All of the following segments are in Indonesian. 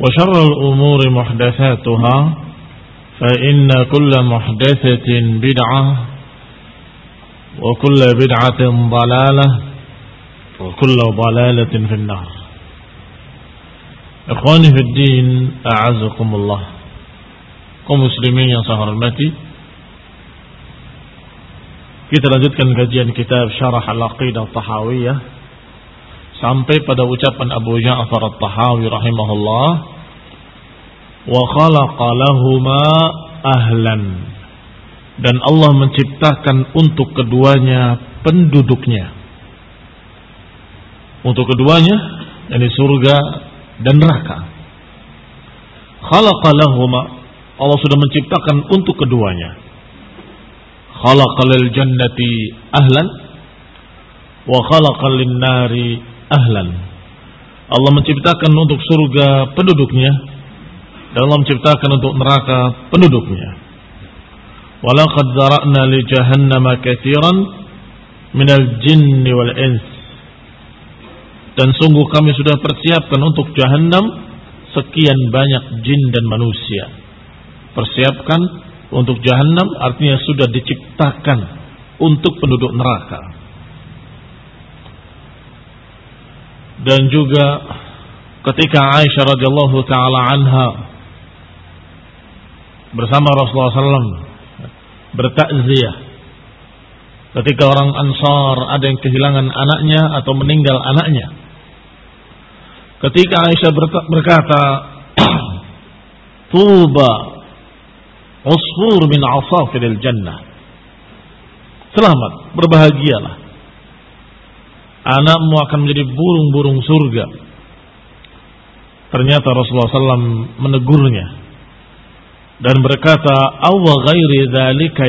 وشر الأمور محدثاتها فإن كل محدثة بدعة وكل بدعة ضلالة وكل ضلالة في النار. إخواني في الدين أعزكم الله. Muslimin yang saya hormati kita lanjutkan kajian kitab Syarah Al-Aqidah Tahawiyah. Sampai pada ucapan Abu Ja'far At-Tahawi rahimahullah wa khalaqa lahuma ahlan. Dan Allah menciptakan untuk keduanya penduduknya. Untuk keduanya yakni surga dan neraka. Khalaqa lahuma Allah sudah menciptakan untuk keduanya. Khalaqa lil jannati ahlan wa khalaqa lin nari ahlan. Allah menciptakan untuk surga penduduknya dan Allah menciptakan untuk neraka penduduknya. Walaqad zara'na li jahannama katsiran minal jinni wal ins. Dan sungguh kami sudah persiapkan untuk jahannam sekian banyak jin dan manusia. Persiapkan untuk jahannam artinya sudah diciptakan untuk penduduk neraka. Dan juga ketika Aisyah radhiyallahu taala anha bersama Rasulullah SAW bertakziah. Ketika orang Ansar ada yang kehilangan anaknya atau meninggal anaknya. Ketika Aisyah berkata tuba usfur min asafiril jannah. Selamat berbahagialah anakmu akan menjadi burung-burung surga. Ternyata Rasulullah SAW menegurnya dan berkata, "Awa ghairi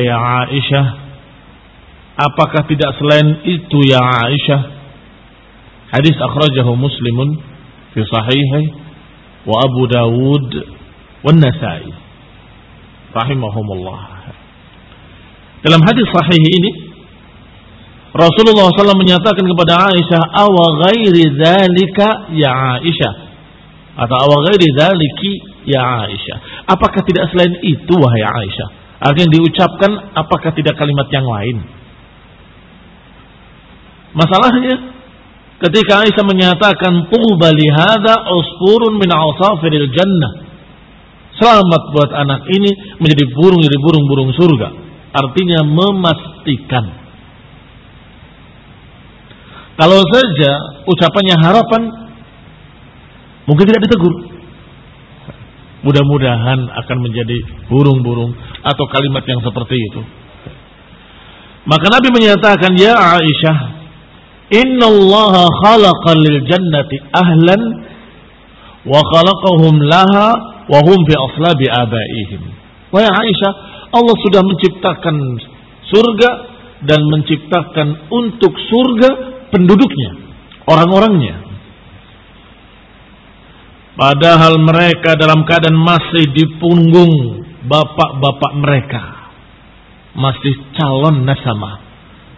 ya Aisyah?" Apakah tidak selain itu ya Aisyah? Hadis akhrajahu Muslimun fi sahihi wa Abu Dawud wa Nasai rahimahumullah. Dalam hadis sahih ini Rasulullah SAW menyatakan kepada Aisyah, awa ghairi dzalika ya Aisyah. Atau awa ghairi dzaliki ya Aisyah. Apakah tidak selain itu wahai Aisyah? Artinya diucapkan apakah tidak kalimat yang lain? Masalahnya ketika Aisyah menyatakan tuba li hadza usfurun min asafiril jannah. Selamat buat anak ini menjadi burung dari burung-burung surga. Artinya memastikan. Kalau saja ucapannya harapan mungkin tidak ditegur. Mudah-mudahan akan menjadi burung-burung atau kalimat yang seperti itu. Maka Nabi menyatakan, Ya Aisyah, Inna Allah khalaqa lil jannati ahlan wa khalaqahum laha wa hum fi aslabi abaihim. Wahai Aisyah, Allah sudah menciptakan surga dan menciptakan untuk surga penduduknya, orang-orangnya. Padahal mereka dalam keadaan masih di punggung bapak-bapak mereka masih calon nasama,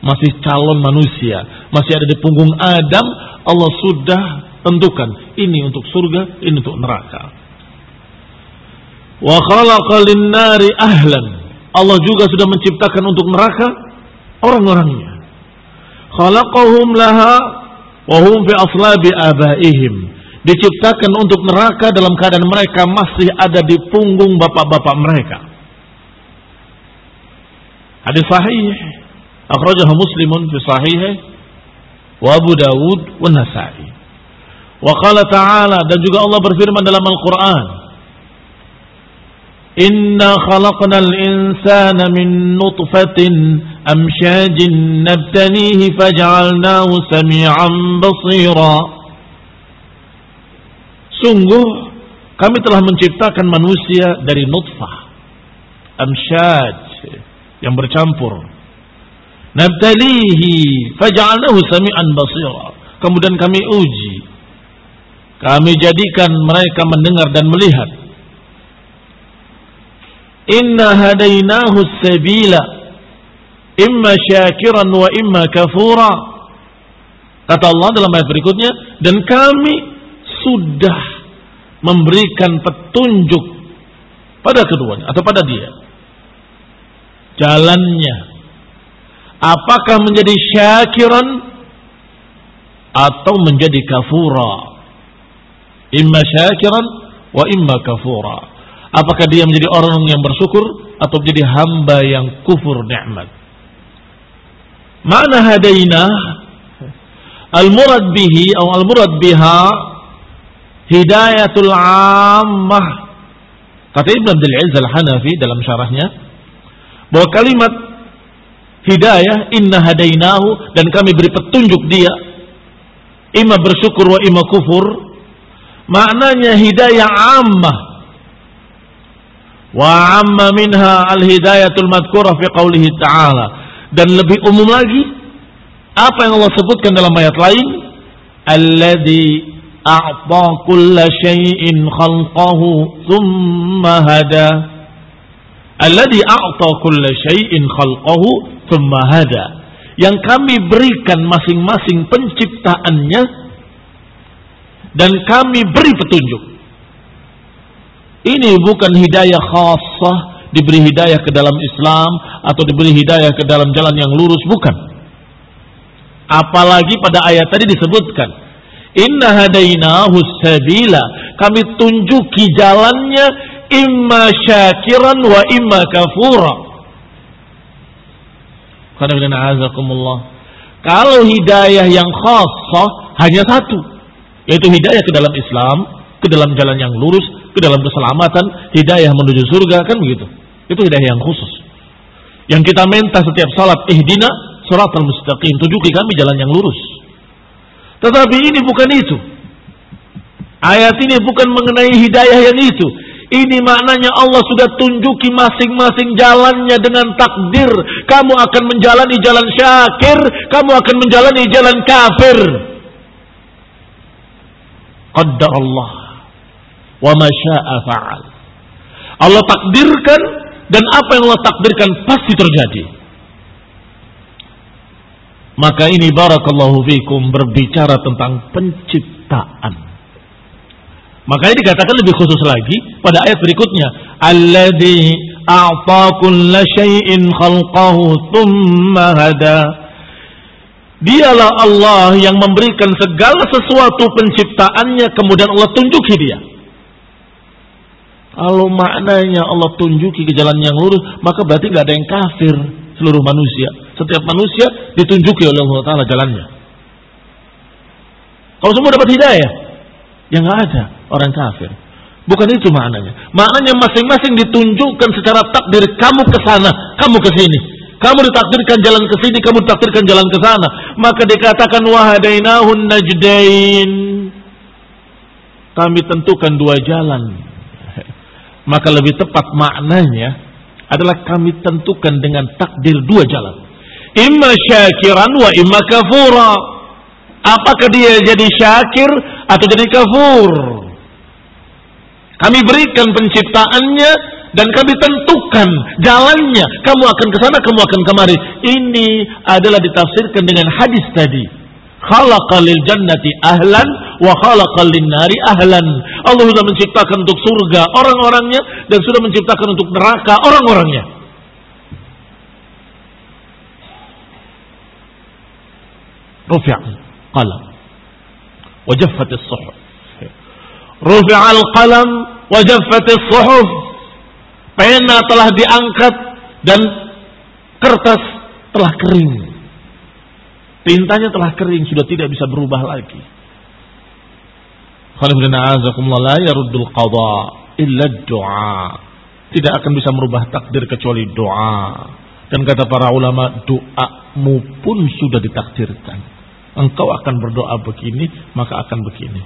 masih calon manusia, masih ada di punggung Adam, Allah sudah tentukan ini untuk surga, ini untuk neraka. Wa khalaqa ahlan. Allah juga sudah menciptakan untuk neraka orang-orangnya. Khalaqahum laha wa hum fi aslabi abaihim. Diciptakan untuk neraka dalam keadaan mereka masih ada di punggung bapak-bapak mereka. Hadis sahih akhrajahu Muslimun fi sahih wa Abu Dawud wa Nasa'i. Wa qala ta'ala dan juga Allah berfirman dalam Al-Qur'an Inna khalaqnal insana min nutfatin amshajin nabtanihi faj'alnahu sami'an basira Sungguh kami telah menciptakan manusia dari nutfah amshaj yang bercampur. Nabtalihi faj'alnahu sami'an basira. Kemudian kami uji. Kami jadikan mereka mendengar dan melihat. Inna hadainahu sabila imma syakiran wa imma kafura. Kata Allah dalam ayat berikutnya, dan kami sudah memberikan petunjuk pada keduanya atau pada dia jalannya. Apakah menjadi syakiran atau menjadi kafura? Imma syakiran wa imma kafura. Apakah dia menjadi orang yang bersyukur atau menjadi hamba yang kufur nikmat? Mana hadaina al-murad bihi atau al-murad biha hidayatul ammah. Kata Ibn Abdul Aziz Al-Hanafi dalam syarahnya, bahwa kalimat hidayah inna hadainahu dan kami beri petunjuk dia ima bersyukur wa ima kufur maknanya hidayah ammah wa amma minha al hidayatul madhkura fi qawlihi ta'ala dan lebih umum lagi apa yang Allah sebutkan dalam ayat lain alladhi a'ta kulla syai'in khalqahu thumma hada Alladhi a'ta kulla syai'in khalqahu thumma hada. Yang kami berikan masing-masing penciptaannya dan kami beri petunjuk. Ini bukan hidayah khasah diberi hidayah ke dalam Islam atau diberi hidayah ke dalam jalan yang lurus bukan. Apalagi pada ayat tadi disebutkan Inna hadainahu sabila kami tunjuki jalannya imma syakiran wa imma kafura. Kalau hidayah yang khasah hanya satu, yaitu hidayah ke dalam Islam, ke dalam jalan yang lurus, ke dalam keselamatan, hidayah menuju surga kan begitu. Itu hidayah yang khusus. Yang kita minta setiap salat ihdina suratul mustaqim, tunjuki kami jalan yang lurus. Tetapi ini bukan itu. Ayat ini bukan mengenai hidayah yang itu. Ini maknanya Allah sudah tunjuki masing-masing jalannya dengan takdir. Kamu akan menjalani jalan syakir, kamu akan menjalani jalan kafir. Qaddar Allah wa ma syaa fa'al. Allah takdirkan dan apa yang Allah takdirkan pasti terjadi. Maka ini barakallahu fikum berbicara tentang penciptaan. Makanya dikatakan lebih khusus lagi pada ayat berikutnya, alladzi a'ta kulla syai'in khalqahu thumma hada. Dialah Allah yang memberikan segala sesuatu penciptaannya kemudian Allah tunjuki dia. Kalau maknanya Allah tunjuki ke jalan yang lurus, maka berarti nggak ada yang kafir seluruh manusia. Setiap manusia ditunjuki oleh Allah Taala jalannya. Kalau semua dapat hidayah, yang nggak ada orang kafir. Bukan itu maknanya. Maknanya masing-masing ditunjukkan secara takdir kamu ke sana, kamu ke sini. Kamu ditakdirkan jalan ke sini, kamu ditakdirkan jalan ke sana. Maka dikatakan wahadainahun najdain. Kami tentukan dua jalan. Maka lebih tepat maknanya adalah kami tentukan dengan takdir dua jalan. Imma syakiran wa imma kafura. Apakah dia jadi syakir atau jadi kafur? Kami berikan penciptaannya dan kami tentukan jalannya. Kamu akan ke sana, kamu akan kemari. Ini adalah ditafsirkan dengan hadis tadi. Khalaqalil jannati ahlan wa khalaqalin nari ahlan. Allah sudah menciptakan untuk surga orang-orangnya dan sudah menciptakan untuk neraka orang-orangnya. Rufi' qalam wa jaffat as-suhuf. Rufi' al-qalam wa jaffat as-suhuf. Pena telah diangkat dan kertas telah kering. Tintanya telah kering, sudah tidak bisa berubah lagi. La yaruddul qadha illa doa. Tidak akan bisa merubah takdir kecuali doa. Dan kata para ulama, doamu pun sudah ditakdirkan. Engkau akan berdoa begini, maka akan begini.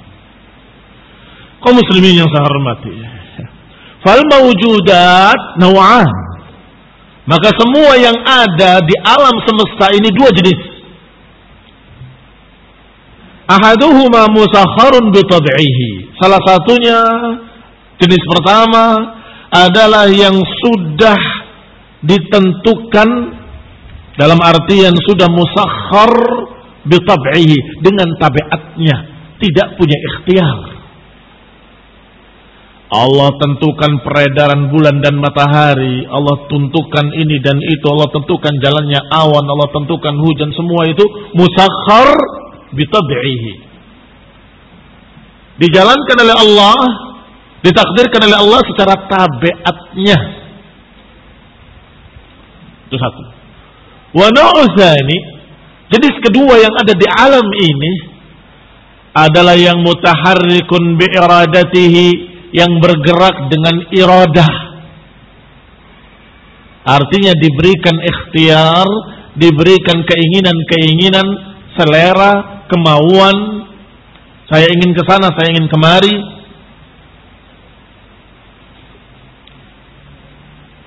Kau muslimin yang saya hormati. Fal mawjudat naw'an. Maka semua yang ada di alam semesta ini dua jenis. Ahaduhuma musakharun bitad'ihi. Salah satunya jenis pertama adalah yang sudah ditentukan dalam artian sudah musakhar bitad'ihi dengan tabiatnya, tidak punya ikhtiar. Allah tentukan peredaran bulan dan matahari, Allah tentukan ini dan itu, Allah tentukan jalannya awan, Allah tentukan hujan, semua itu musakhar bitabi'ihi. Dijalankan oleh Allah, ditakdirkan oleh Allah secara tabiatnya. Itu satu. Wa ini jenis kedua yang ada di alam ini adalah yang mutaharrikun bi iradatihi yang bergerak dengan iradah. Artinya diberikan ikhtiar, diberikan keinginan-keinginan selera kemauan, saya ingin ke sana, saya ingin kemari.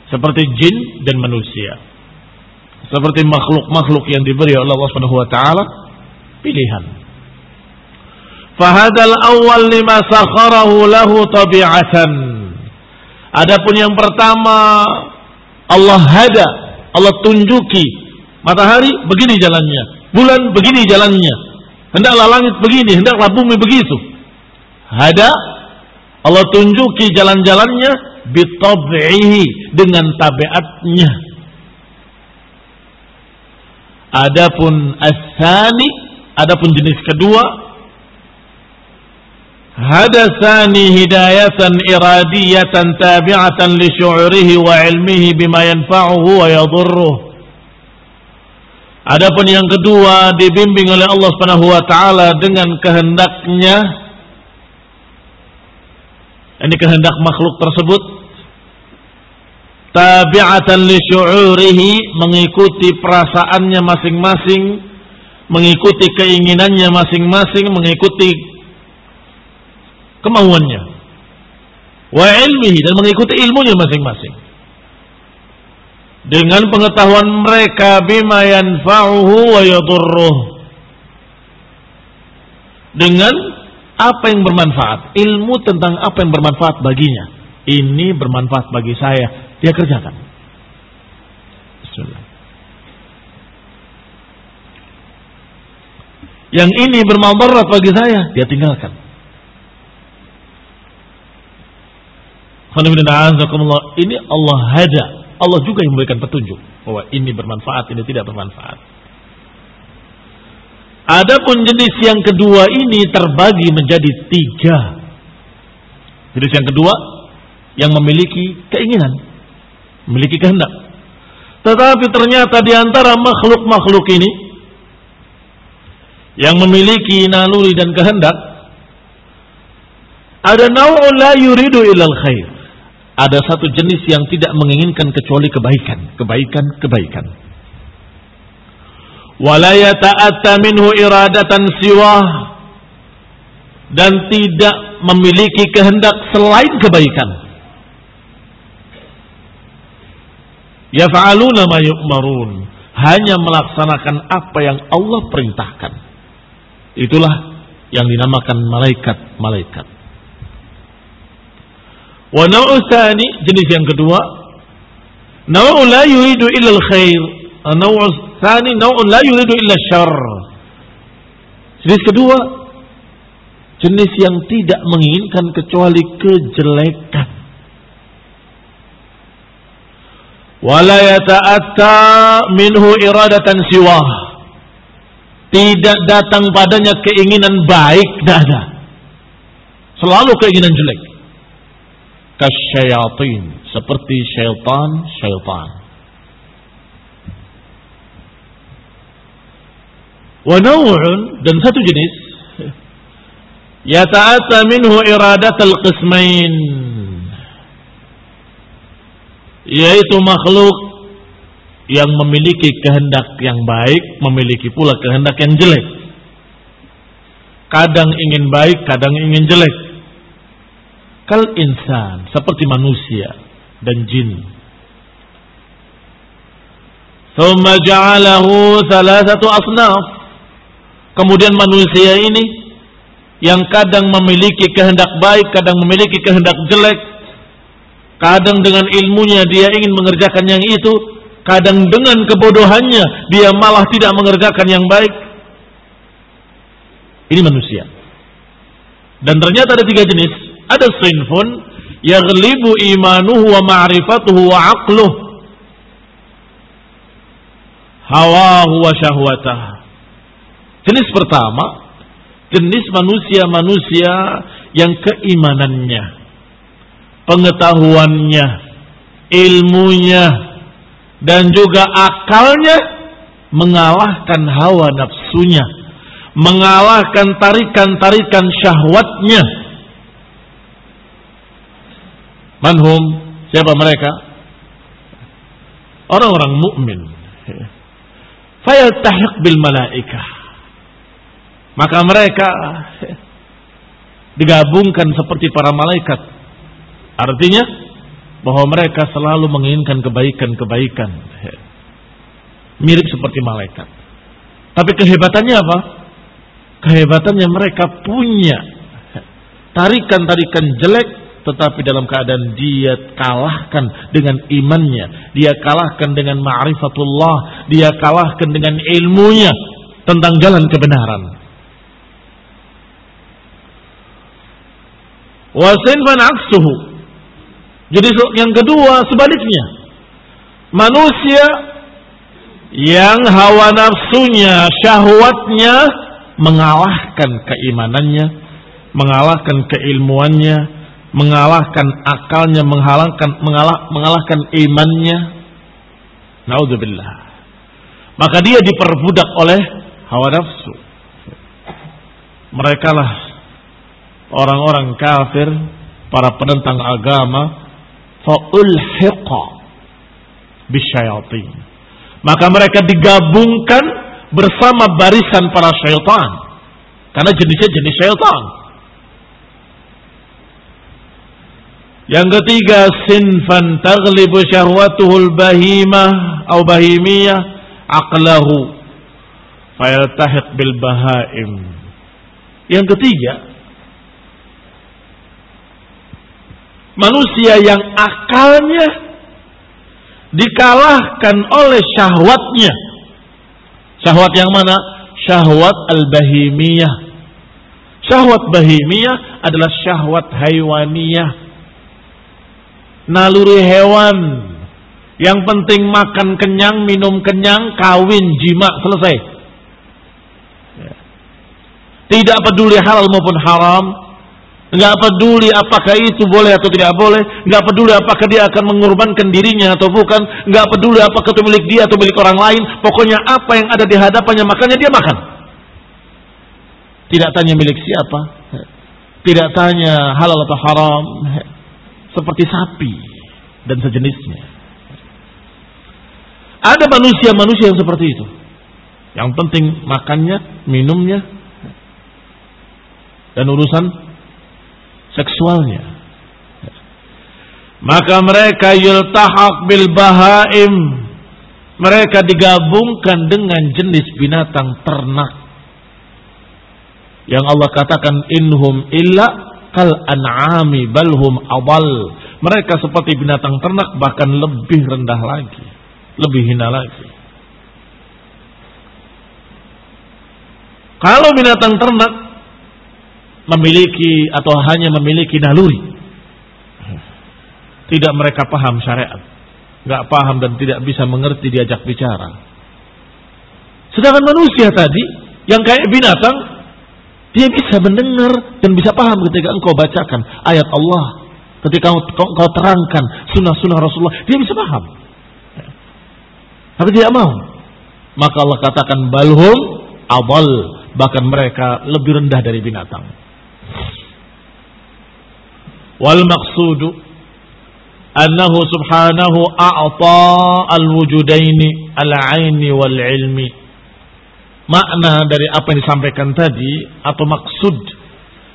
Seperti jin dan manusia. Seperti makhluk-makhluk yang diberi oleh Allah Subhanahu wa taala pilihan. Fahadal awal lima sakharahu lahu tabi'atan. Adapun yang pertama Allah hada, Allah tunjuki matahari begini jalannya, bulan begini jalannya, Hendaklah langit begini, hendaklah bumi begitu. Ada Allah tunjuki jalan-jalannya bitab'ihi dengan tabiatnya. Adapun asani, adapun jenis kedua, hadasani hidayatan iradiyatan tabi'atan li syu'rihi wa ilmihi bima yanfa'uhu wa yadurruh. Adapun yang kedua dibimbing oleh Allah Subhanahu wa taala dengan kehendaknya. Ini kehendak makhluk tersebut. Tabi'atan li syu'urihi mengikuti perasaannya masing-masing mengikuti keinginannya masing-masing mengikuti kemauannya. Wa ilmihi dan mengikuti ilmunya masing-masing dengan pengetahuan mereka bima yanfa'uhu wa yadurruh. Dengan apa yang bermanfaat. Ilmu tentang apa yang bermanfaat baginya. Ini bermanfaat bagi saya. Dia kerjakan. Bismillah. Yang ini bermanfaat bagi saya dia tinggalkan. Ini Allah hada Allah juga yang memberikan petunjuk bahwa ini bermanfaat, ini tidak bermanfaat. Adapun jenis yang kedua ini terbagi menjadi tiga. Jenis yang kedua yang memiliki keinginan, memiliki kehendak. Tetapi ternyata di antara makhluk-makhluk ini yang memiliki naluri dan kehendak ada nau'un la yuridu ilal khair. Ada satu jenis yang tidak menginginkan kecuali kebaikan, kebaikan, kebaikan. Wala yata'atta minhu iradatan siwah dan tidak memiliki kehendak selain kebaikan. Yaf'aluna ma yu'marun. Hanya melaksanakan apa yang Allah perintahkan. Itulah yang dinamakan malaikat-malaikat. Wa naw'u tsani jenis yang kedua, naw'u la yuridu illa al-khair. Naw'u tsani naw'u la yuridu illa syarr. Jenis kedua, jenis yang tidak menginginkan kecuali kejelekan. Wala yata'atta minhu iradatan siwah. Tidak datang padanya keinginan baik, tidak ada. Selalu keinginan jelek kasyayatin seperti syaitan-syaitan. Wa naw'un dan satu jenis yata'ata minhu iradat al-qismain yaitu makhluk yang memiliki kehendak yang baik, memiliki pula kehendak yang jelek. Kadang ingin baik, kadang ingin jelek kal insan seperti manusia dan jin. Thumma ja'alahu thalathatu asnaf. Kemudian manusia ini yang kadang memiliki kehendak baik, kadang memiliki kehendak jelek. Kadang dengan ilmunya dia ingin mengerjakan yang itu, kadang dengan kebodohannya dia malah tidak mengerjakan yang baik. Ini manusia. Dan ternyata ada tiga jenis ada sinfun yaghlibu imanuhu wa ma'rifatuhu wa aqluh hawahu wa syahwatah. Jenis pertama, jenis manusia-manusia yang keimanannya, pengetahuannya, ilmunya, dan juga akalnya mengalahkan hawa nafsunya, mengalahkan tarikan-tarikan syahwatnya Manhum? Siapa mereka? Orang-orang mukmin. Fayaltahiq bil malaikah. Maka mereka digabungkan seperti para malaikat. Artinya bahwa mereka selalu menginginkan kebaikan-kebaikan. Mirip seperti malaikat. Tapi kehebatannya apa? Kehebatannya mereka punya tarikan-tarikan jelek tetapi dalam keadaan dia kalahkan dengan imannya, dia kalahkan dengan ma'rifatullah, dia kalahkan dengan ilmunya tentang jalan kebenaran. Wasinfan aksuhu. Jadi yang kedua sebaliknya. Manusia yang hawa nafsunya, syahwatnya mengalahkan keimanannya, mengalahkan keilmuannya, mengalahkan akalnya, mengalahkan mengalah, mengalahkan imannya. Naudzubillah. Maka dia diperbudak oleh hawa nafsu. Mereka lah orang-orang kafir, para penentang agama, faulhiqa bisyayatin. Maka mereka digabungkan bersama barisan para syaitan. Karena jenisnya jenis syaitan. Yang ketiga sinfan taglibu syahwatuhul bahimah atau bahimiyah aqlahu fayaltahiq bil bahaim. Yang ketiga manusia yang akalnya dikalahkan oleh syahwatnya. Syahwat yang mana? Syahwat al-bahimiyah. Syahwat bahimiyah adalah syahwat haiwaniyah naluri hewan. Yang penting makan kenyang, minum kenyang, kawin, jima, selesai. Tidak peduli halal maupun haram. Nggak peduli apakah itu boleh atau tidak boleh. Nggak peduli apakah dia akan mengorbankan dirinya atau bukan. Nggak peduli apakah itu milik dia atau milik orang lain. Pokoknya apa yang ada di hadapannya makanya dia makan. Tidak tanya milik siapa. Tidak tanya halal atau haram. Seperti sapi dan sejenisnya. Ada manusia-manusia yang seperti itu. Yang penting makannya, minumnya, dan urusan seksualnya. Maka mereka yultahak bil bahaim. Mereka digabungkan dengan jenis binatang ternak. Yang Allah katakan inhum illa kal an'ami balhum awal. Mereka seperti binatang ternak bahkan lebih rendah lagi. Lebih hina lagi. Kalau binatang ternak memiliki atau hanya memiliki naluri, tidak mereka paham syariat, nggak paham dan tidak bisa mengerti diajak bicara. Sedangkan manusia tadi yang kayak binatang, dia bisa mendengar dan bisa paham ketika engkau bacakan ayat Allah, ketika engkau, terangkan sunnah-sunnah Rasulullah, dia bisa paham. Tapi tidak mau. Maka Allah katakan balhum awal bahkan mereka lebih rendah dari binatang. Wal maqsudu annahu subhanahu a'ta al-wujudaini al-aini wal ilmi. Makna dari apa yang disampaikan tadi atau maksud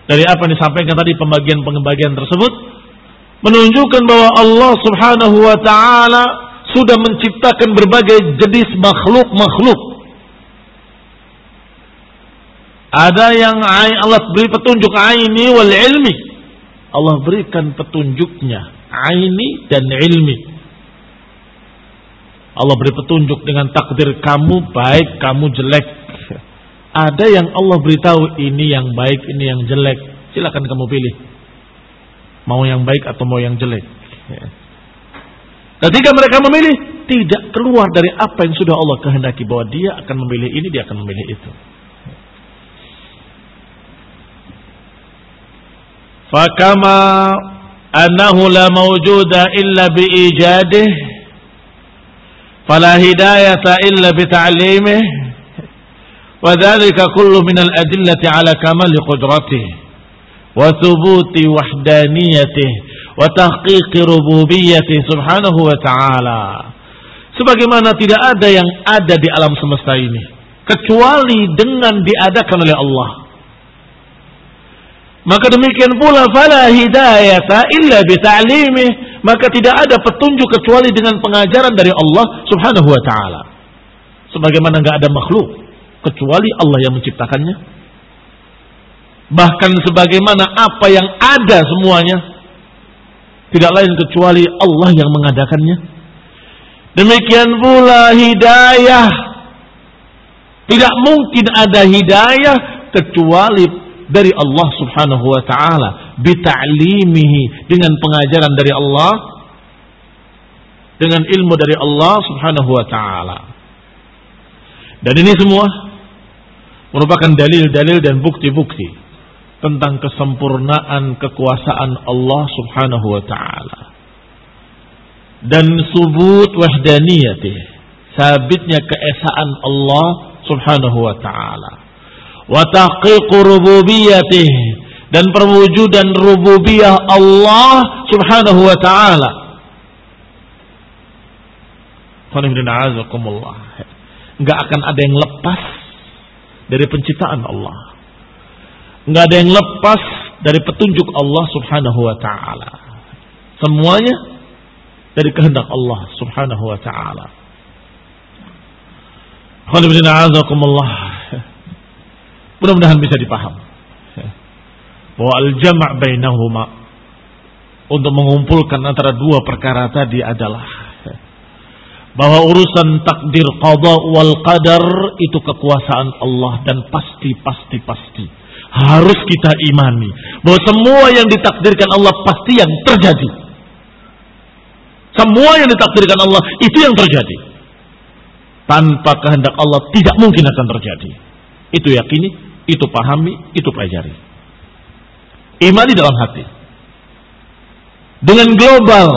dari apa yang disampaikan tadi pembagian-pembagian tersebut menunjukkan bahwa Allah Subhanahu wa taala sudah menciptakan berbagai jenis makhluk-makhluk Ada yang Allah beri petunjuk aini wal ilmi. Allah berikan petunjuknya aini dan ilmi. Allah beri petunjuk dengan takdir kamu baik, kamu jelek. Ada yang Allah beritahu ini yang baik, ini yang jelek. Silakan kamu pilih. Mau yang baik atau mau yang jelek. Ya. Ketika mereka memilih, tidak keluar dari apa yang sudah Allah kehendaki bahwa dia akan memilih ini, dia akan memilih itu. Fakama annahu la mawjuda illa biijadih fala hidayata illa bita'limih وذلك كل من الأدلة على كمال قدرته وثبوت وحدانيته وتحقيق ربوبيته سبحانه وتعالى sebagaimana tidak ada yang ada di alam semesta ini kecuali dengan diadakan oleh Allah Maka demikian pula fala hidayata illa bita'limih. Maka tidak ada petunjuk kecuali dengan pengajaran dari Allah Subhanahu wa taala. Sebagaimana enggak ada makhluk kecuali Allah yang menciptakannya. Bahkan sebagaimana apa yang ada semuanya tidak lain kecuali Allah yang mengadakannya. Demikian pula hidayah. Tidak mungkin ada hidayah kecuali dari Allah Subhanahu wa taala bita'limihi dengan pengajaran dari Allah dengan ilmu dari Allah Subhanahu wa taala. Dan ini semua merupakan dalil-dalil dan bukti-bukti tentang kesempurnaan kekuasaan Allah Subhanahu wa taala. Dan subut wahdaniyatih, sabitnya keesaan Allah Subhanahu wa taala wa rububiyyatih dan perwujudan rububiyah Allah Subhanahu wa taala. Enggak akan ada yang lepas dari penciptaan Allah. Enggak ada yang lepas dari petunjuk Allah Subhanahu wa taala. Semuanya dari kehendak Allah Subhanahu wa taala. Mudah-mudahan bisa dipaham. Bahwa al-jama' bainahuma untuk mengumpulkan antara dua perkara tadi adalah bahwa urusan takdir qada wal qadar itu kekuasaan Allah dan pasti pasti pasti harus kita imani bahwa semua yang ditakdirkan Allah pasti yang terjadi. Semua yang ditakdirkan Allah itu yang terjadi. Tanpa kehendak Allah tidak mungkin akan terjadi. Itu yakini itu pahami, itu pelajari. Imani dalam hati. Dengan global.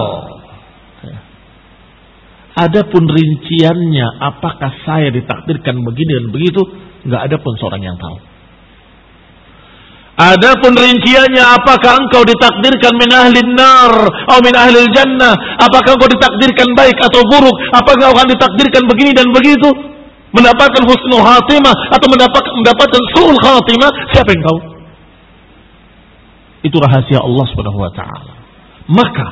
Adapun rinciannya, apakah saya ditakdirkan begini dan begitu, nggak ada pun seorang yang tahu. Adapun rinciannya apakah engkau ditakdirkan min ahli nar atau min ahli jannah? Apakah engkau ditakdirkan baik atau buruk? Apakah engkau akan ditakdirkan begini dan begitu? Mendapatkan husnul khatimah atau mendapatkan mendapatkan suul khatimah? Siapa yang tahu? Itu rahasia Allah Subhanahu wa taala. Maka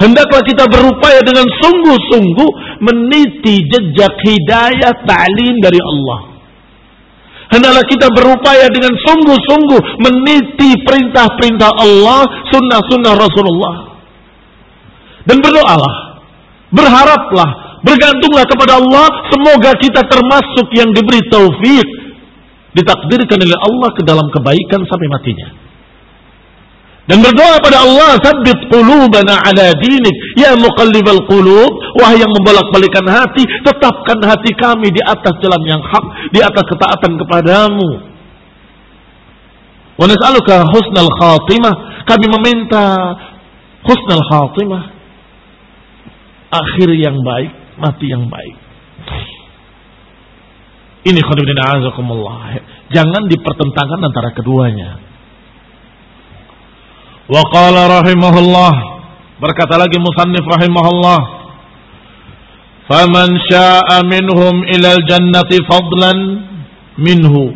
hendaklah kita berupaya dengan sungguh-sungguh meniti jejak hidayah ta'lim dari Allah. Hendaklah kita berupaya dengan sungguh-sungguh meniti perintah-perintah Allah, sunnah-sunnah Rasulullah. Dan berdoalah, berharaplah, bergantunglah kepada Allah, semoga kita termasuk yang diberi taufik, ditakdirkan oleh Allah ke dalam kebaikan sampai matinya. Dan berdoa pada Allah, sabit qulubana ala dinik, ya muqallibal qulub, wahai yang membolak-balikan hati, tetapkan hati kami di atas jalan yang hak, di atas ketaatan kepadamu. Wa nas'aluka husnal khatimah, kami meminta husnal khatimah, akhir yang baik, mati yang baik. Ini khonibina azakumullah. Jangan dipertentangkan antara keduanya. Wa qala rahimahullah. Berkata lagi musannif rahimahullah. Faman syaa'a minhum ilal jannati fadlan minhu.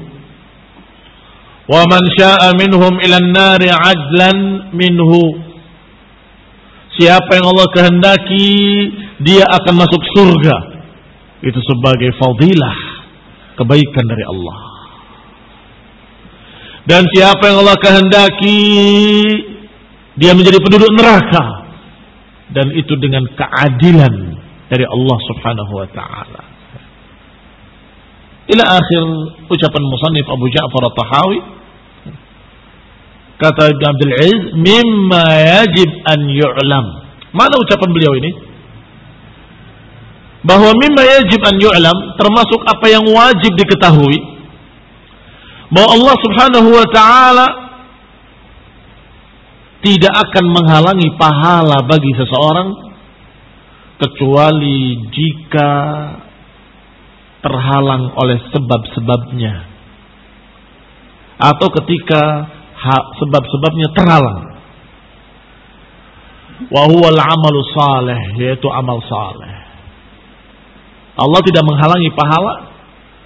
Wa man syaa'a minhum ilan nari adlan minhu. Siapa yang Allah kehendaki dia akan masuk surga. Itu sebagai fadilah kebaikan dari Allah. Dan siapa yang Allah kehendaki dia menjadi penduduk neraka dan itu dengan keadilan dari Allah Subhanahu wa taala. Ila akhir ucapan musannif Abu Ja'far At-Tahawi kata Ibn Abdul Aziz mimma yajib an yu'lam. Mana ucapan beliau ini? Bahwa mimma yajib an yu'lam termasuk apa yang wajib diketahui bahwa Allah Subhanahu wa taala tidak akan menghalangi pahala bagi seseorang kecuali jika terhalang oleh sebab-sebabnya. Atau ketika sebab-sebabnya terhalang. Wa huwal amalu saleh yaitu amal saleh Allah tidak menghalangi pahala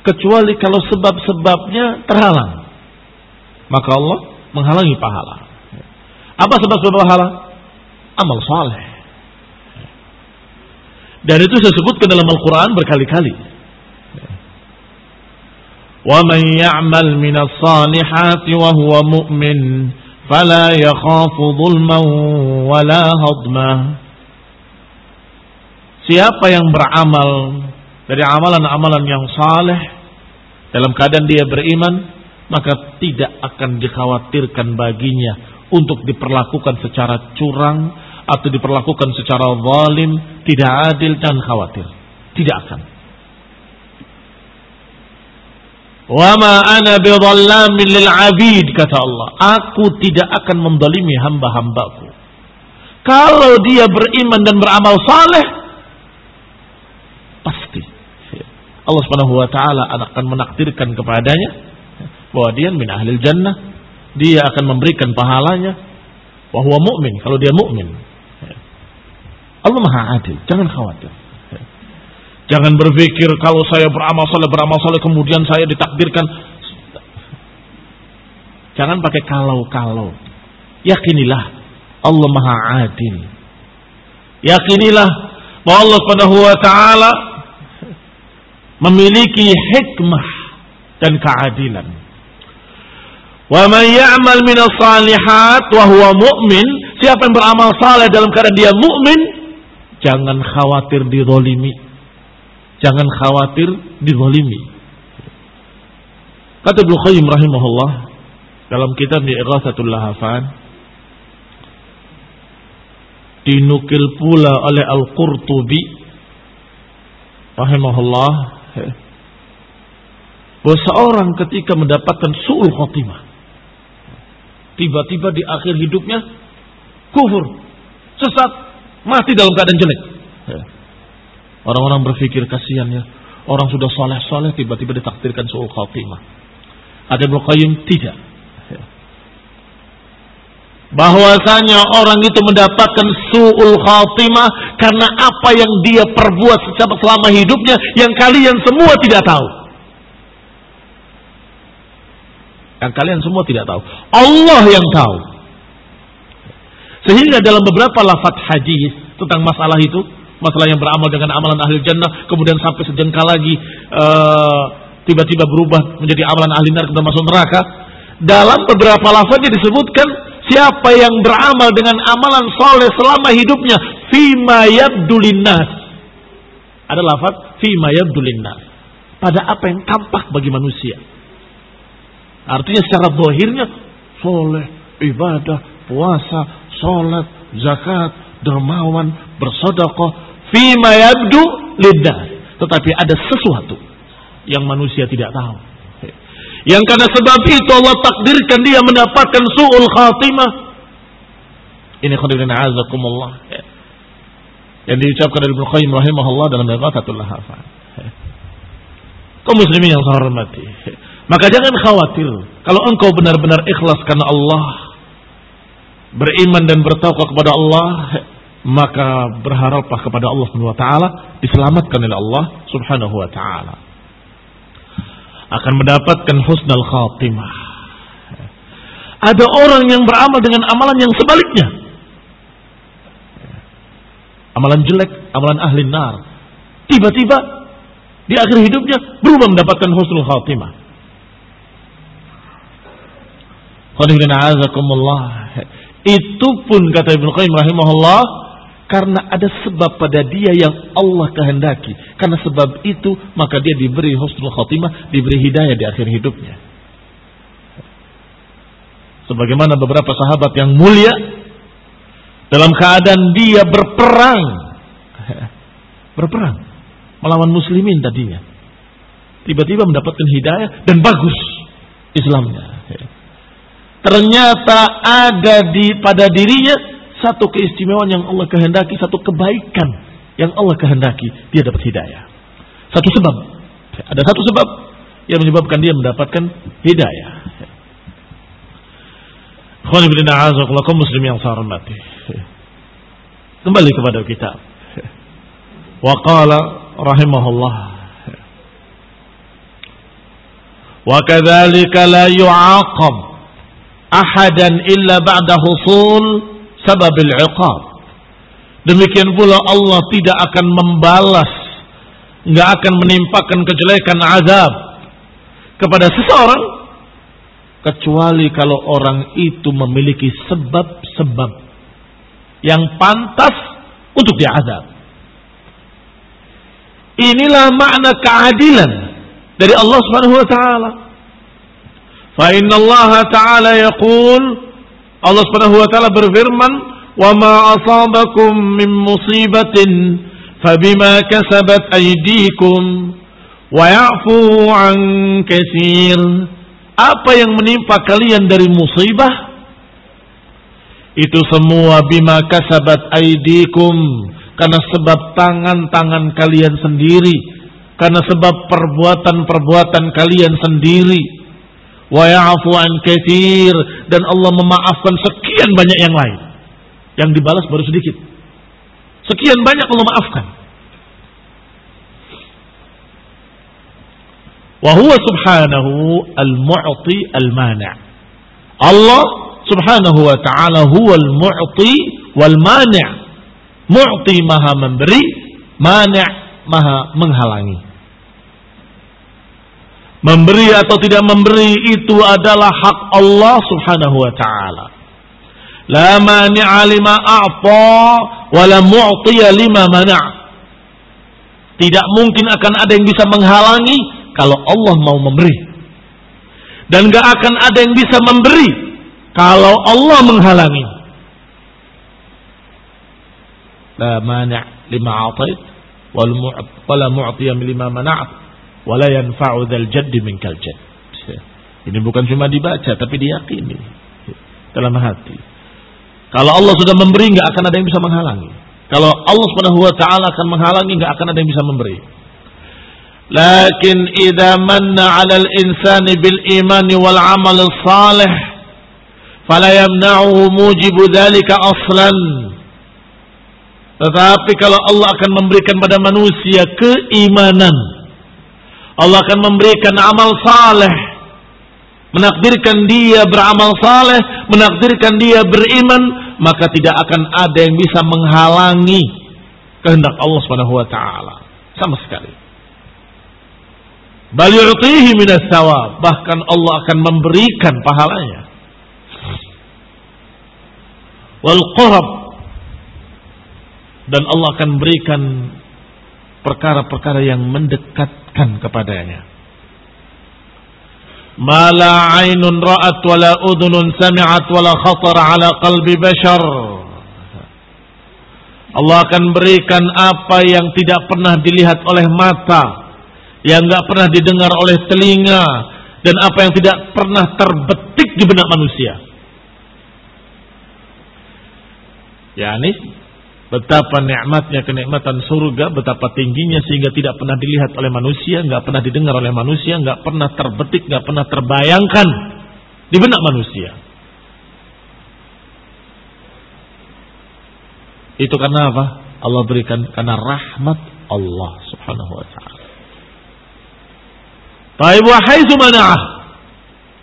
kecuali kalau sebab-sebabnya terhalang. Maka Allah menghalangi pahala apa sebab-sebab pahala? Amal saleh. Dan itu saya sebutkan dalam Al-Quran berkali-kali. Ya'mal min as-salihati wa huwa mu'min fala yakhafu dhulman wala hadma. Siapa yang beramal dari amalan-amalan yang saleh dalam keadaan dia beriman maka tidak akan dikhawatirkan baginya untuk diperlakukan secara curang atau diperlakukan secara zalim, tidak adil dan khawatir. Tidak akan. Wa ma ana bidhallamin lil abid kata Allah. Aku tidak akan mendolimi hamba-hambaku. Kalau dia beriman dan beramal saleh, pasti Allah Subhanahu wa taala akan menakdirkan kepadanya bahwa dia min ahli jannah dia akan memberikan pahalanya bahwa mukmin kalau dia mukmin. Allah Maha Adil, jangan khawatir. Jangan berpikir kalau saya beramal soleh beramal soleh kemudian saya ditakdirkan. Jangan pakai kalau-kalau. Yakinilah Allah Maha Adil. Yakinilah bahwa Allah Subhanahu wa taala memiliki hikmah dan keadilan. Wa man ya'mal minas salihat wa huwa mu'min, siapa yang beramal saleh dalam keadaan dia mukmin, jangan khawatir dizalimi. Jangan khawatir dizalimi. Kata Ibnu Qayyim rahimahullah dalam kitab Ighatsatul Lahafan dinukil pula oleh Al-Qurtubi rahimahullah bahwa seorang ketika mendapatkan su'ul khotimah tiba-tiba di akhir hidupnya kufur, sesat, mati dalam keadaan jelek. Ya. Orang-orang berpikir kasihannya, orang sudah soleh-soleh tiba-tiba ditakdirkan su'ul khotimah. Ada Ibnu tidak. Ya. Bahwasanya orang itu mendapatkan su'ul khatimah karena apa yang dia perbuat selama hidupnya yang kalian semua tidak tahu. Yang kalian semua tidak tahu. Allah yang tahu. Sehingga dalam beberapa lafaz hadis tentang masalah itu, masalah yang beramal dengan amalan ahli jannah, kemudian sampai sejengkal lagi uh, tiba-tiba berubah menjadi amalan ahli neraka dan masuk neraka. Dalam beberapa lafaznya disebutkan siapa yang beramal dengan amalan soleh selama hidupnya, fima yabdulinnas. Ada lafaz fima yabdulinnas. Pada apa yang tampak bagi manusia. Artinya secara zahirnya soleh, ibadah, puasa, sholat, zakat, dermawan, bersodakoh, fima yabdu lidah. Tetapi ada sesuatu yang manusia tidak tahu. Yang karena sebab itu Allah takdirkan dia mendapatkan su'ul khatimah. Ini khadirin azakumullah. Yang diucapkan dari Ibnu Qayyim rahimahullah dalam Ghafatul Lahafan. Kau muslimin yang saya hormati. Maka jangan khawatir kalau engkau benar-benar ikhlas karena Allah, beriman dan bertawakal kepada Allah, maka berharaplah kepada Allah Subhanahu wa taala diselamatkan oleh Allah Subhanahu wa taala. Akan mendapatkan husnul khatimah. Ada orang yang beramal dengan amalan yang sebaliknya. Amalan jelek, amalan ahli nar. Tiba-tiba di akhir hidupnya berubah mendapatkan husnul khatimah. Itu pun kata Ibnu Qayyim rahimahullah karena ada sebab pada dia yang Allah kehendaki. Karena sebab itu maka dia diberi husnul khatimah, diberi hidayah di akhir hidupnya. Sebagaimana beberapa sahabat yang mulia dalam keadaan dia berperang berperang melawan muslimin tadinya. Tiba-tiba mendapatkan hidayah dan bagus Islamnya ternyata ada di pada dirinya satu keistimewaan yang Allah kehendaki, satu kebaikan yang Allah kehendaki, dia dapat hidayah. Satu sebab, ada satu sebab yang menyebabkan dia mendapatkan hidayah. Muslim yang hormati. Kembali kepada kita. Wa rahimahullah. Wa kadzalika la yu'aqab ahadan illa ba'da husul sababil iqab. Demikian pula Allah tidak akan membalas, nggak akan menimpakan kejelekan azab kepada seseorang kecuali kalau orang itu memiliki sebab-sebab yang pantas untuk diazab. Inilah makna keadilan dari Allah Subhanahu wa taala. Fa inna Allah Ta'ala yaqul Allah Subhanahu wa taala berfirman, "Wa ma asabakum min musibatin fabima kasabat aydikum wa ya'fu an katsir." Apa yang menimpa kalian dari musibah itu semua bima kasabat aydikum karena sebab tangan-tangan kalian sendiri, karena sebab perbuatan-perbuatan kalian sendiri wa ya'fu an katsir dan Allah memaafkan sekian banyak yang lain. Yang dibalas baru sedikit. Sekian banyak Allah maafkan. Wa huwa subhanahu al-mu'ti al-mani'. Allah subhanahu wa ta'ala huwa al-mu'ti wal-mani'. Mu'ti maha memberi, mani' maha menghalangi. Memberi atau tidak memberi itu adalah hak Allah subhanahu wa ta'ala. La mani'a lima a'ta wa la mu'tiya lima mana' Tidak mungkin akan ada yang bisa menghalangi kalau Allah mau memberi. Dan gak akan ada yang bisa memberi kalau Allah menghalangi. La mani' lima a'tait wa la mu'tiya lima mana' wala yanfa'u dzal jaddi minkal jadd. Ini bukan cuma dibaca tapi diyakini dalam hati. Kalau Allah sudah memberi nggak akan ada yang bisa menghalangi. Kalau Allah Subhanahu wa taala akan menghalangi nggak akan ada yang bisa memberi. Lakin idza manna 'ala al-insani bil iman wal 'amal salih fala yamna'uhu mujibu dzalika aslan. Tetapi kalau Allah akan memberikan pada manusia keimanan, Allah akan memberikan amal saleh, menakdirkan dia beramal saleh, menakdirkan dia beriman, maka tidak akan ada yang bisa menghalangi kehendak Allah Subhanahu wa taala sama sekali. Bal yu'tihi minas thawab, bahkan Allah akan memberikan pahalanya. Wal qurab dan Allah akan berikan perkara-perkara yang mendekatkan kepadanya. Mala ainun ra'at wala udhunun sami'at wala khatar ala qalbi bashar. Allah akan berikan apa yang tidak pernah dilihat oleh mata, yang enggak pernah didengar oleh telinga, dan apa yang tidak pernah terbetik di benak manusia. Yani Betapa nikmatnya kenikmatan surga, betapa tingginya sehingga tidak pernah dilihat oleh manusia, nggak pernah didengar oleh manusia, nggak pernah terbetik, nggak pernah terbayangkan di benak manusia. Itu karena apa? Allah berikan karena rahmat Allah Subhanahu wa taala. Taib wahai.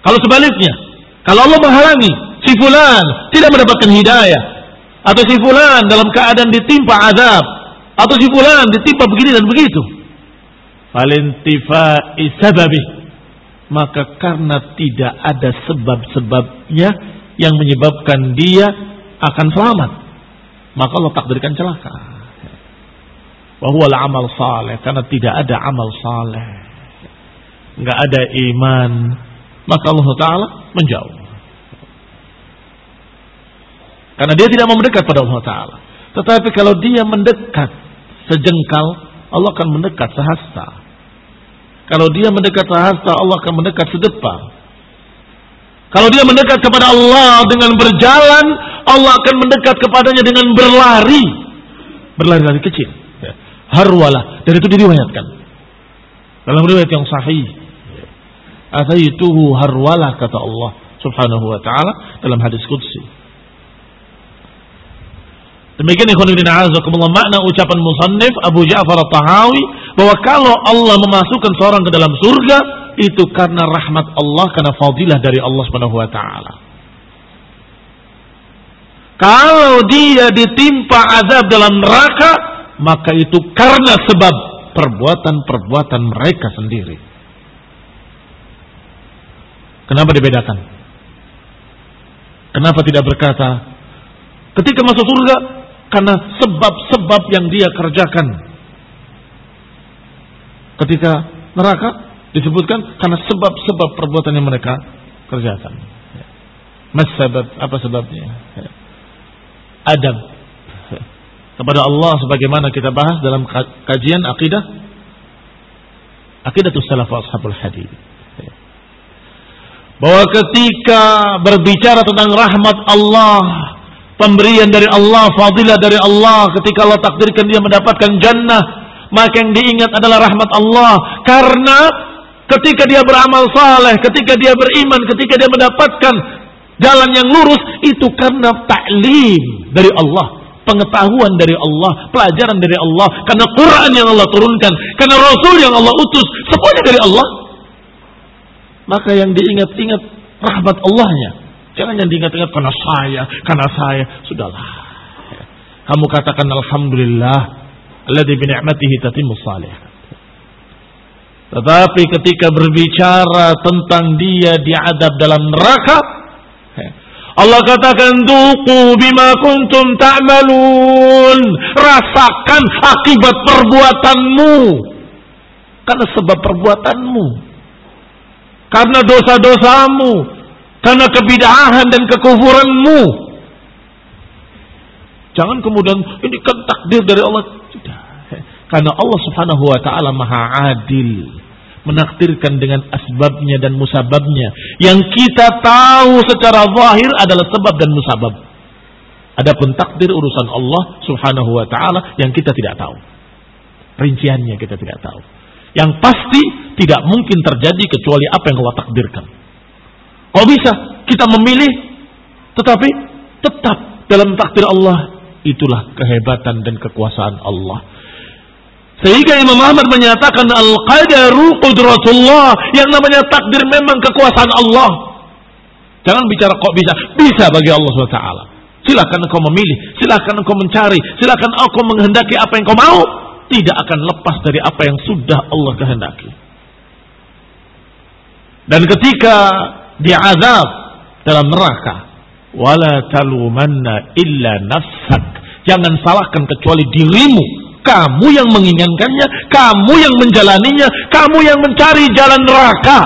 Kalau sebaliknya, kalau Allah menghalangi si fulan tidak mendapatkan hidayah, atau si fulan dalam keadaan ditimpa azab. Atau si fulan ditimpa begini dan begitu. Falintifa'i sababi. Maka karena tidak ada sebab-sebabnya yang menyebabkan dia akan selamat maka Allah takdirkan celaka. Bahwa amal saleh karena tidak ada amal saleh nggak ada iman maka Allah Taala menjauh karena dia tidak mau mendekat pada Allah Ta'ala. Tetapi kalau dia mendekat sejengkal, Allah akan mendekat sehasta. Kalau dia mendekat sehasta, Allah akan mendekat sedepa. Kalau dia mendekat kepada Allah dengan berjalan, Allah akan mendekat kepadanya dengan berlari. Berlari-lari kecil. Ya. Harwalah. Dan itu diriwayatkan. Dalam riwayat yang sahih. Ataituhu harwalah kata Allah subhanahu wa ta'ala dalam hadis Qudsi. Demikian ikhwanuddin azakumullah makna ucapan musannif Abu Ja'far At-Tahawi bahwa kalau Allah memasukkan seorang ke dalam surga itu karena rahmat Allah karena fadilah dari Allah Subhanahu wa taala. Kalau dia ditimpa azab dalam neraka maka itu karena sebab perbuatan-perbuatan mereka sendiri. Kenapa dibedakan? Kenapa tidak berkata ketika masuk surga karena sebab-sebab yang dia kerjakan. Ketika neraka disebutkan karena sebab-sebab perbuatan yang mereka kerjakan. Mas sebab apa sebabnya? Adab kepada Allah sebagaimana kita bahas dalam kajian akidah akidah salaf ashabul hadis bahwa ketika berbicara tentang rahmat Allah pemberian dari Allah, fadilah dari Allah. Ketika Allah takdirkan dia mendapatkan jannah, maka yang diingat adalah rahmat Allah. Karena ketika dia beramal saleh, ketika dia beriman, ketika dia mendapatkan jalan yang lurus itu karena taklim dari Allah, pengetahuan dari Allah, pelajaran dari Allah, karena Quran yang Allah turunkan, karena Rasul yang Allah utus, semuanya dari Allah. Maka yang diingat-ingat rahmat Allahnya Jangan yang diingat-ingat karena saya, karena saya. Sudahlah. Kamu katakan Alhamdulillah. Alladhi bini'matihi tatimu salih. Tetapi ketika berbicara tentang dia diadab dalam neraka, Allah katakan duku bima kuntum ta'malun. Rasakan akibat perbuatanmu. Karena sebab perbuatanmu. Karena dosa-dosamu karena kebidahan dan kekufuranmu. Jangan kemudian ini kan takdir dari Allah. Karena Allah Subhanahu wa taala Maha Adil. menakdirkan dengan asbabnya dan musababnya yang kita tahu secara zahir adalah sebab dan musabab. Adapun takdir urusan Allah Subhanahu wa taala yang kita tidak tahu. Rinciannya kita tidak tahu. Yang pasti tidak mungkin terjadi kecuali apa yang Allah takdirkan. Kok bisa kita memilih tetapi tetap dalam takdir Allah itulah kehebatan dan kekuasaan Allah. Sehingga Imam Ahmad menyatakan al-qadaru qudratullah. Yang namanya takdir memang kekuasaan Allah. Jangan bicara kok bisa. Bisa bagi Allah SWT. Silakan engkau memilih. Silakan engkau mencari. Silakan engkau menghendaki apa yang kau mau. Tidak akan lepas dari apa yang sudah Allah kehendaki. Dan ketika diazab dalam neraka. Wala talumanna illa nafsak. Jangan salahkan kecuali dirimu kamu yang menginginkannya, kamu yang menjalaninya, kamu yang mencari jalan neraka.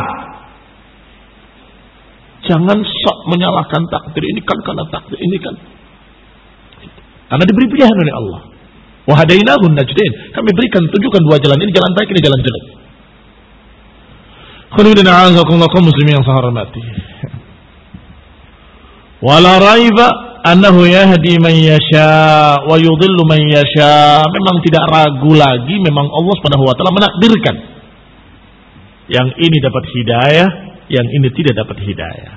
Jangan sok menyalahkan takdir ini kan karena takdir ini kan. Karena diberi pilihan oleh Allah. Wahadainahun najdain. Kami berikan tunjukkan dua jalan ini jalan baik ini jalan jelek. Khulidina a'azakumullah muslimin yang saya hormati. Wala raiba annahu yahdi man yasha wa yudhillu man yasha. Memang tidak ragu lagi memang Allah Subhanahu wa taala menakdirkan. Yang ini dapat hidayah yang ini tidak dapat hidayah.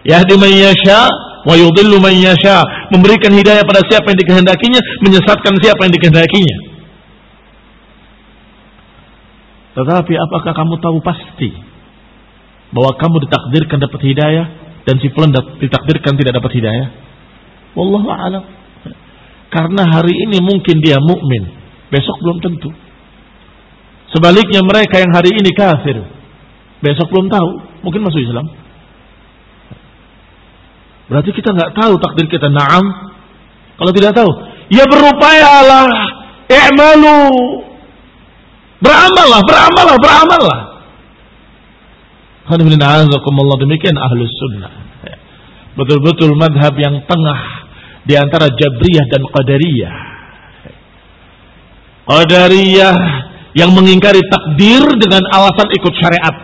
Yahdi man yasha wa yudhillu man yasha. Memberikan hidayah pada siapa yang dikehendakinya menyesatkan siapa yang dikehendakinya tetapi apakah kamu tahu pasti bahwa kamu ditakdirkan dapat hidayah dan si fulan ditakdirkan tidak dapat hidayah Wallahu a'lam. Karena hari ini mungkin dia mukmin, besok belum tentu. Sebaliknya mereka yang hari ini kafir, besok belum tahu, mungkin masuk Islam. Berarti kita nggak tahu takdir kita. Naam. Kalau tidak tahu, ya berupayalah, i'malu. Beramallah, beramallah, beramallah. Alhamdulillah, demikian ahlus sunnah. Betul-betul madhab yang tengah di antara Jabriyah dan Qadariyah. Qadariyah yang mengingkari takdir dengan alasan ikut syariat.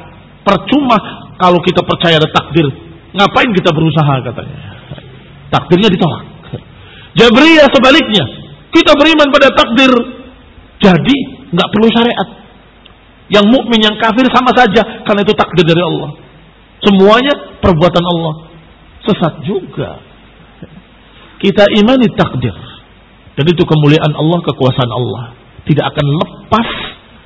Percuma kalau kita percaya ada takdir. Ngapain kita berusaha katanya. Takdirnya ditolak. Jabriyah sebaliknya. Kita beriman pada takdir. Jadi nggak perlu syariat. Yang mukmin yang kafir sama saja karena itu takdir dari Allah. Semuanya perbuatan Allah. Sesat juga. Kita imani takdir. Dan itu kemuliaan Allah, kekuasaan Allah. Tidak akan lepas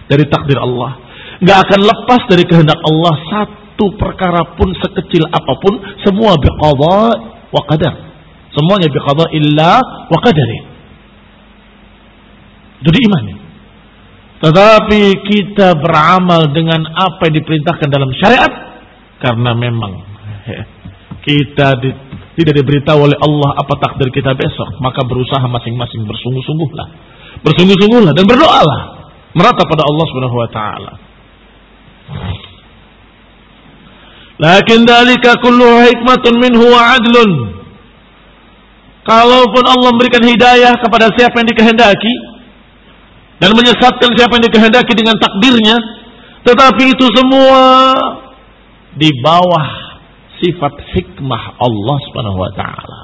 dari takdir Allah. Gak akan lepas dari kehendak Allah. Satu perkara pun sekecil apa pun. Semua biqadha wa qadar. Semuanya biqadha illa wa qadari. Itu diimani. Tetapi kita beramal dengan apa yang diperintahkan dalam syariat. Karena memang kita tidak diberitahu oleh Allah apa takdir kita besok, maka berusaha masing-masing bersungguh-sungguhlah. Bersungguh-sungguhlah dan berdoalah merata pada Allah Subhanahu wa taala. Lakin dalika kullu hikmatun minhu wa adlun. Kalaupun Allah memberikan hidayah kepada siapa yang dikehendaki dan menyesatkan siapa yang dikehendaki dengan takdirnya, tetapi itu semua di bawah sifat hikmah Allah Subhanahu wa taala.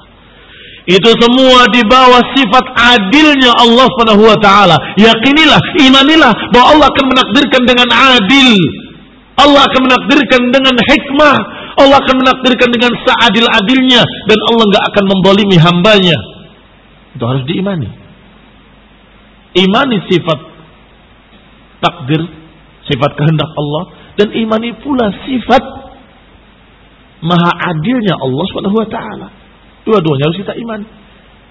Itu semua di bawah sifat adilnya Allah Subhanahu wa taala. Yakinilah, imanilah bahwa Allah akan menakdirkan dengan adil. Allah akan menakdirkan dengan hikmah. Allah akan menakdirkan dengan seadil-adilnya dan Allah nggak akan membolimi hambanya. Itu harus diimani. Imani sifat takdir, sifat kehendak Allah dan imani pula sifat maha adilnya Allah Subhanahu wa taala. Dua-duanya harus kita iman.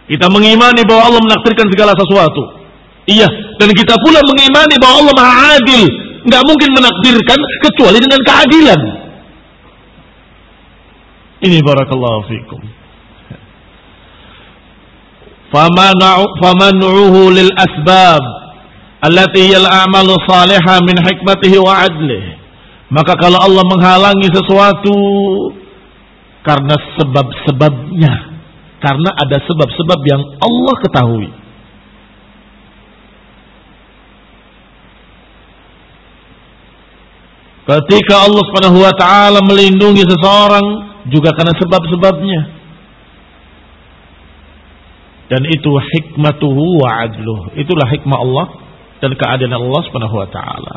Kita mengimani bahwa Allah menakdirkan segala sesuatu. Iya, dan kita pula mengimani bahwa Allah maha adil. Nggak mungkin menakdirkan kecuali dengan keadilan. Ini barakallahu fikum. Famanu'uhu lil asbab allati hiya al-a'malu salihah min hikmatihi wa. Maka kalau Allah menghalangi sesuatu karena sebab-sebabnya. Karena ada sebab-sebab yang Allah ketahui. Ketika Allah Subhanahu wa taala melindungi seseorang juga karena sebab-sebabnya. Dan itu hikmatuhu wa adluh. Itulah hikmah Allah dan keadilan Allah Subhanahu wa taala.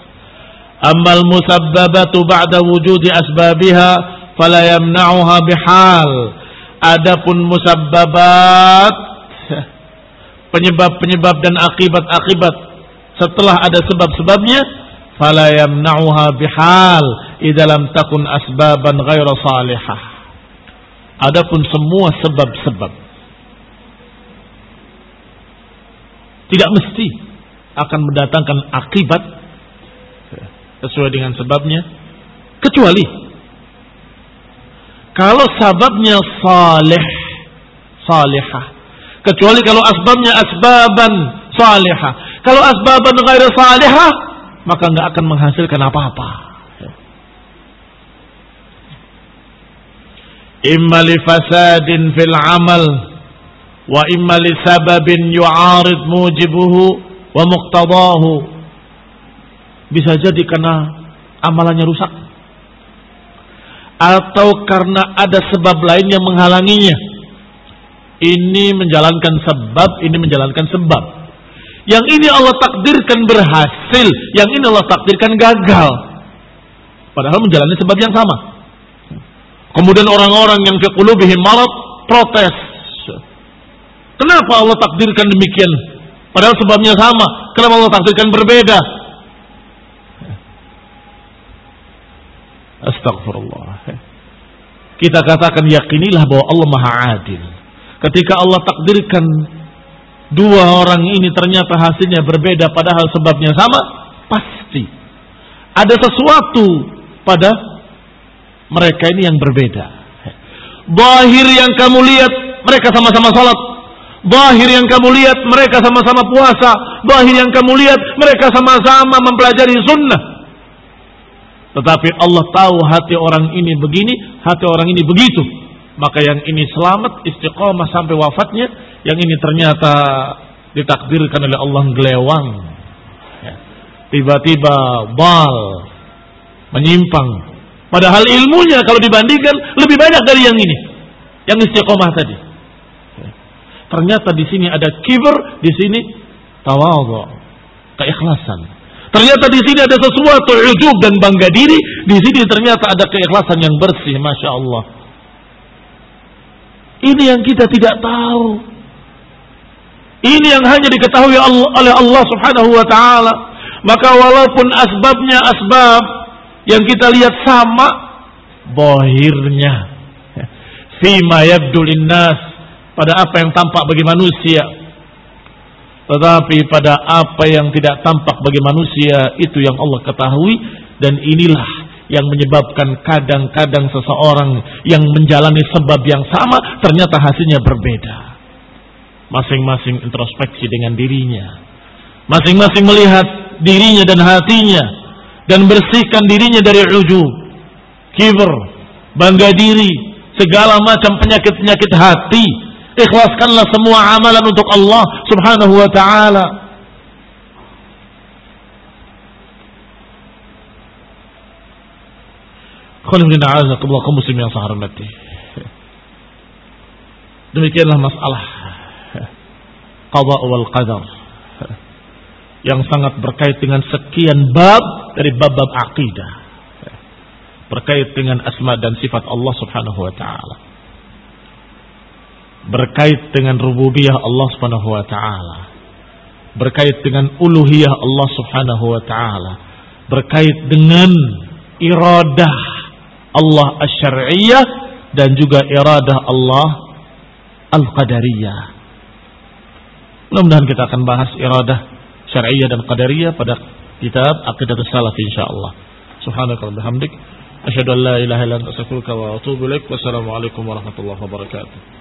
Ammal musabbabatu ba'da wujudi asbabiha fala yamna'uha bihal. Adapun musabbabat penyebab-penyebab dan akibat-akibat setelah ada sebab-sebabnya fala yamna'uha bihal idza lam takun asbaban ghaira salihah adapun semua sebab-sebab tidak mesti akan mendatangkan akibat sesuai dengan sebabnya. Kecuali kalau sebabnya salih salihah. Kecuali kalau asbabnya asbaban salihah. Kalau asbaban ghaira salihah maka nggak akan menghasilkan apa-apa. Imma li fasadin fil amal wa imma li sababin yu'arid mujibuhu wa muqtadahu. Bisa jadi karena amalannya rusak atau karena ada sebab lain yang menghalanginya. Ini menjalankan sebab, ini menjalankan sebab. Yang ini Allah takdirkan berhasil, yang ini Allah takdirkan gagal. Padahal menjalani sebab yang sama. Kemudian orang-orang yang fi qulubihim protes. Kenapa Allah takdirkan demikian? Padahal sebabnya sama. Kenapa Allah takdirkan berbeda? Astagfirullah. Kita katakan yakinilah bahwa Allah Maha Adil. Ketika Allah takdirkan dua orang ini ternyata hasilnya berbeda padahal sebabnya sama, pasti ada sesuatu pada mereka ini yang berbeda. Bahir yang kamu lihat mereka sama-sama salat. Bahir yang kamu lihat mereka sama-sama puasa. Bahir yang kamu lihat mereka sama-sama mempelajari sunnah. Tetapi Allah tahu hati orang ini begini, hati orang ini begitu. Maka yang ini selamat istiqomah sampai wafatnya, yang ini ternyata ditakdirkan oleh Allah gelewang. Ya. Tiba-tiba bal menyimpang. Padahal ilmunya kalau dibandingkan lebih banyak dari yang ini. Yang istiqomah tadi. Ya. Ternyata di sini ada kiber, di sini tawadhu, keikhlasan. Ternyata di sini ada sesuatu ujub dan bangga diri, di sini ternyata ada keikhlasan yang bersih, masya Allah. Ini yang kita tidak tahu. Ini yang hanya diketahui oleh Allah Subhanahu wa taala. Maka walaupun asbabnya asbab yang kita lihat sama bohirnya fima yabdu linnas pada apa yang tampak bagi manusia tetapi pada apa yang tidak tampak bagi manusia itu yang Allah ketahui dan inilah yang menyebabkan kadang-kadang seseorang yang menjalani sebab yang sama ternyata hasilnya berbeda masing-masing introspeksi dengan dirinya. Masing-masing melihat dirinya dan hatinya dan bersihkan dirinya dari ujub, kiber, bangga diri, segala macam penyakit-penyakit hati. Ikhlaskanlah semua amalan untuk Allah Subhanahu wa taala. Demikianlah masalah qada wal qadar yang sangat berkait dengan sekian bab dari bab-bab akidah berkait dengan asma dan sifat Allah Subhanahu wa taala berkait dengan rububiyah Allah Subhanahu wa taala berkait dengan uluhiyah Allah Subhanahu wa taala berkait dengan iradah Allah asy-syar'iyyah dan juga iradah Allah al-qadariyah Mudah-mudahan kita akan bahas iradah syar'iyyah dan qadariyah pada kitab Aqidatus Salaf insyaallah. Subhanaka wa bihamdik asyhadu an la ilaha illa anta astaghfiruka wa atubu ilaik. Wassalamualaikum warahmatullahi wabarakatuh.